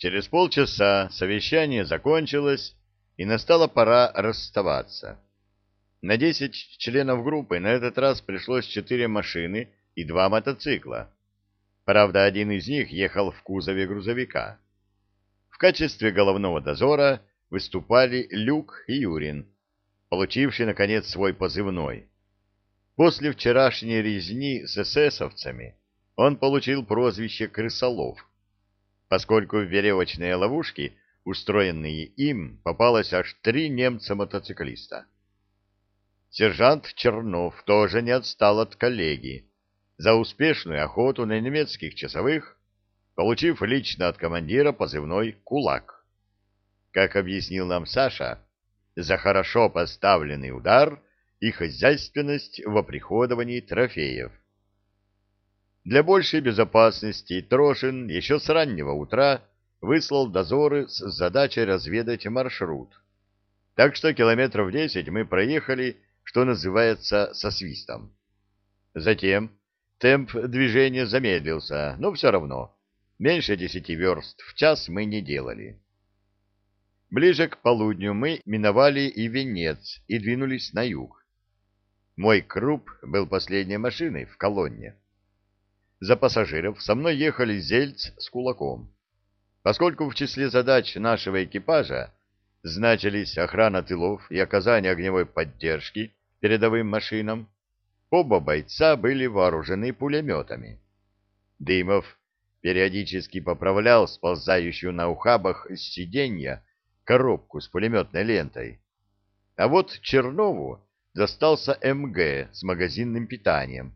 Через полчаса совещание закончилось, и настала пора расставаться. На десять членов группы на этот раз пришлось четыре машины и два мотоцикла. Правда, один из них ехал в кузове грузовика. В качестве головного дозора выступали Люк и Юрин, получивший, наконец, свой позывной. После вчерашней резни с эсэсовцами он получил прозвище «крысолов», поскольку в веревочные ловушки, устроенные им, попалось аж три немца-мотоциклиста. Сержант Чернов тоже не отстал от коллеги. За успешную охоту на немецких часовых, получив лично от командира позывной «Кулак». Как объяснил нам Саша, за хорошо поставленный удар и хозяйственность в оприходовании трофеев. Для большей безопасности Трошин еще с раннего утра выслал дозоры с задачей разведать маршрут. Так что километров десять мы проехали, что называется, со свистом. Затем темп движения замедлился, но все равно меньше десяти верст в час мы не делали. Ближе к полудню мы миновали и Венец и двинулись на юг. Мой круп был последней машиной в колонне. За пассажиров со мной ехали Зельц с Кулаком. Поскольку в числе задач нашего экипажа значились охрана тылов и оказание огневой поддержки передовым машинам, оба бойца были вооружены пулеметами. Дымов периодически поправлял сползающую на ухабах с сиденья коробку с пулеметной лентой. А вот Чернову достался МГ с магазинным питанием,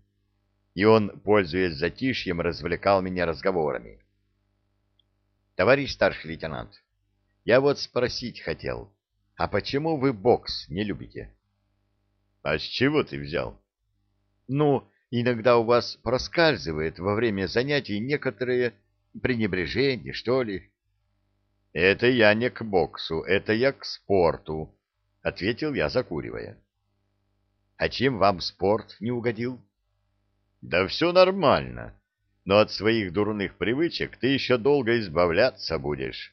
и он, пользуясь затишьем, развлекал меня разговорами. «Товарищ старший лейтенант, я вот спросить хотел, а почему вы бокс не любите?» «А с чего ты взял?» «Ну, иногда у вас проскальзывает во время занятий некоторые пренебрежение, что ли?» «Это я не к боксу, это я к спорту», — ответил я, закуривая. «А чем вам спорт не угодил?» Да все нормально, но от своих дурных привычек ты еще долго избавляться будешь.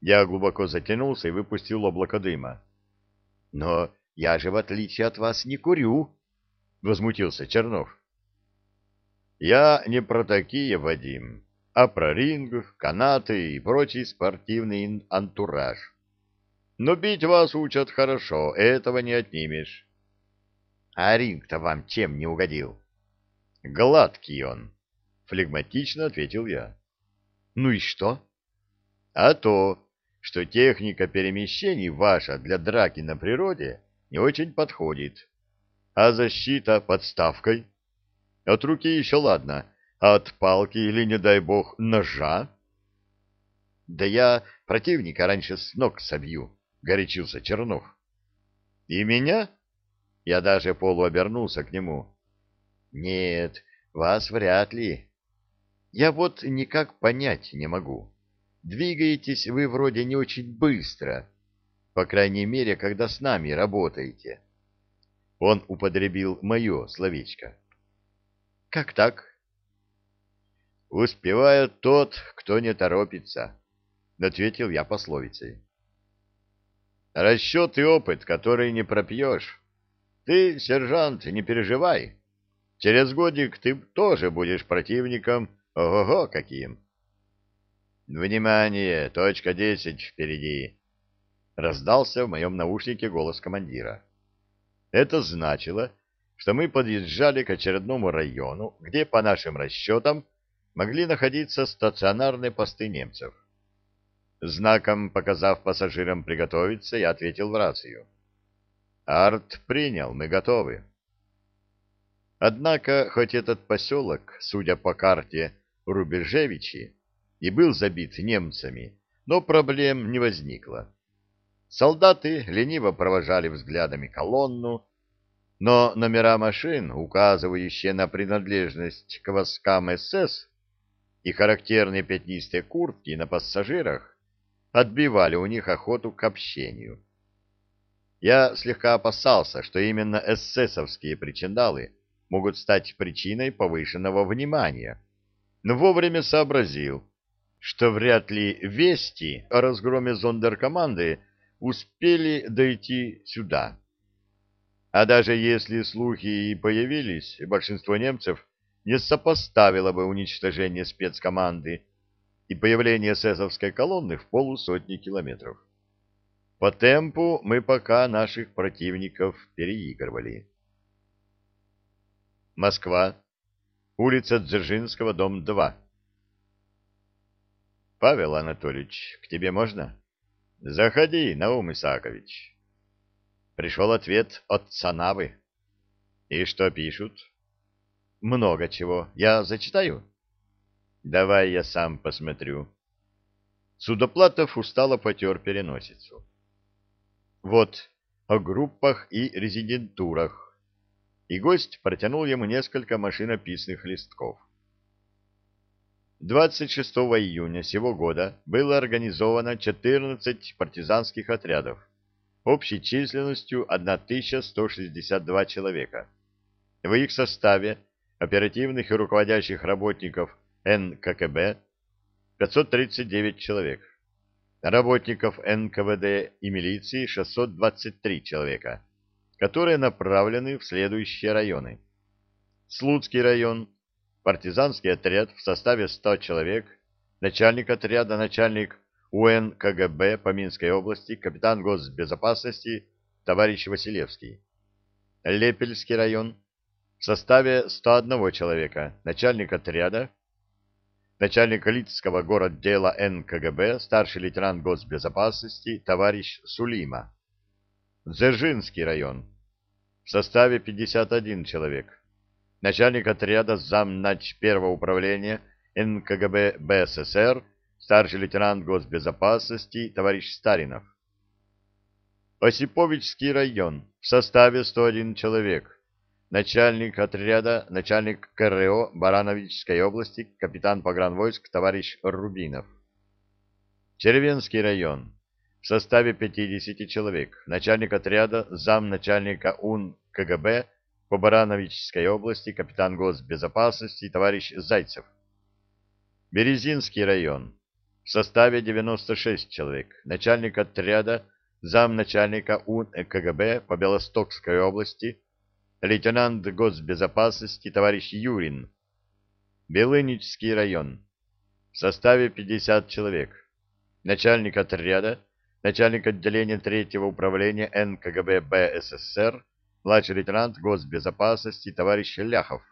Я глубоко затянулся и выпустил облако дыма. Но я же, в отличие от вас, не курю, — возмутился Чернов. Я не про такие, Вадим, а про ринг, канаты и прочий спортивный антураж. Но бить вас учат хорошо, этого не отнимешь. А ринг-то вам чем не угодил? Гладкий он, флегматично ответил я. Ну и что? А то, что техника перемещений ваша для драки на природе не очень подходит. А защита подставкой? От руки еще ладно, а от палки или, не дай бог, ножа? Да я противника раньше с ног собью, горячился Чернов. И меня? Я даже полуобернулся к нему. Нет, вас вряд ли. Я вот никак понять не могу. Двигаетесь вы вроде не очень быстро, по крайней мере, когда с нами работаете. Он употребил мое словечко. Как так? Успевает тот, кто не торопится, ответил я пословицей. Расчет и опыт, который не пропьешь. Ты, сержант, не переживай. Через годик ты тоже будешь противником, ого-го каким. Внимание, точка десять впереди. Раздался в моем наушнике голос командира. Это значило, что мы подъезжали к очередному району, где, по нашим расчетам, могли находиться стационарные посты немцев. Знаком показав пассажирам приготовиться, я ответил в рацию. «Арт принял, мы готовы». Однако, хоть этот поселок, судя по карте Рубежевичи, и был забит немцами, но проблем не возникло. Солдаты лениво провожали взглядами колонну, но номера машин, указывающие на принадлежность к войскам СС, и характерные пятнистые куртки на пассажирах отбивали у них охоту к общению. Я слегка опасался, что именно эсэсовские причиндалы могут стать причиной повышенного внимания, но вовремя сообразил, что вряд ли вести о разгроме зондеркоманды успели дойти сюда. А даже если слухи и появились, большинство немцев не сопоставило бы уничтожение спецкоманды и появление эсэсовской колонны в полусотни километров. По темпу мы пока наших противников переигрывали. Москва. Улица Дзержинского, дом 2. Павел Анатольевич, к тебе можно? Заходи, Наум Исаакович. Пришел ответ от Санавы. И что пишут? Много чего. Я зачитаю? Давай я сам посмотрю. Судоплатов устало потер переносицу. Вот о группах и резидентурах. И гость протянул ему несколько машинописных листков. 26 июня сего года было организовано 14 партизанских отрядов общей численностью 1162 человека. В их составе оперативных и руководящих работников НККБ 539 человек, работников НКВД и милиции 623 человека, которые направлены в следующие районы. Слуцкий район, партизанский отряд в составе 100 человек, начальник отряда, начальник УН КГБ по Минской области, капитан госбезопасности товарищ Василевский. Лепельский район в составе 101 человека, начальник отряда, начальник Лидского городдела НКГБ, старший лейтенант госбезопасности товарищ Сулима. Дзержинский район в составе 51 человек, начальник отряда замнач первого управления НКГБ БССР старший лейтенант госбезопасности товарищ Старинов. Осиповичский район в составе 101 человек. Начальник отряда, начальник КРО Барановичской области, капитан погранвойск товарищ Рубинов. Червенский район в составе 50 человек. Начальник отряда, замначальника УН КГБ по Барановичской области, капитан госбезопасности товарищ Зайцев. Березинский район. В составе 96 человек, начальник отряда, замначальника УН КГБ по Белостокской области, лейтенант госбезопасности товарищ Юрин, Белынический район, в составе 50 человек, начальник отряда, начальник отделения третьего управления НКГБ БССР, младший лейтенант госбезопасности товарищ Ляхов,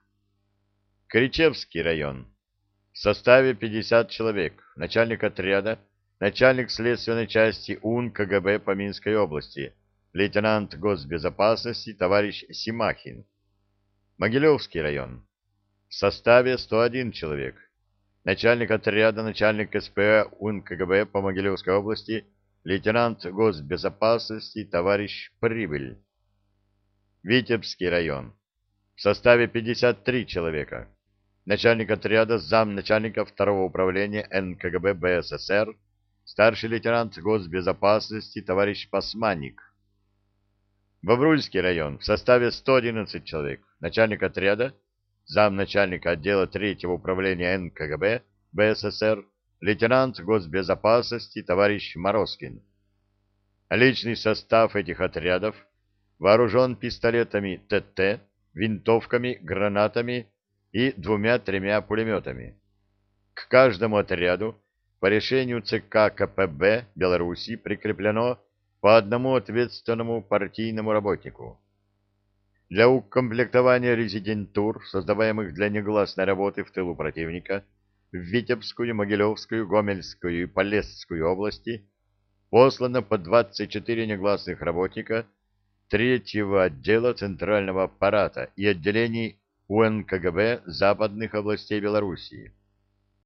Кричевский район, в составе 50 человек, начальник отряда, начальник следственной части УН КГБ по Минской области, лейтенант госбезопасности товарищ Симахин. Могилевский район. В составе 101 человек. Начальник отряда, начальник СП УН КГБ по Могилевской области, лейтенант госбезопасности товарищ Прибыль. Витебский район. В составе 53 человека начальник отряда, замначальника второго управления НКГБ БССР, старший лейтенант госбезопасности товарищ Пасманник. Бобруйский район в составе 111 человек, начальник отряда, замначальника отдела третьего управления НКГБ БССР, лейтенант госбезопасности товарищ Морозкин. Личный состав этих отрядов вооружен пистолетами ТТ, винтовками, гранатами и двумя-тремя пулеметами. К каждому отряду по решению ЦК КПБ Беларуси прикреплено по одному ответственному партийному работнику. Для укомплектования резидентур, создаваемых для негласной работы в тылу противника, в Витебскую, Могилевскую, Гомельскую и Полесскую области послано по 24 негласных работника третьего отдела центрального аппарата и отделений УНКГБ западных областей Белоруссии.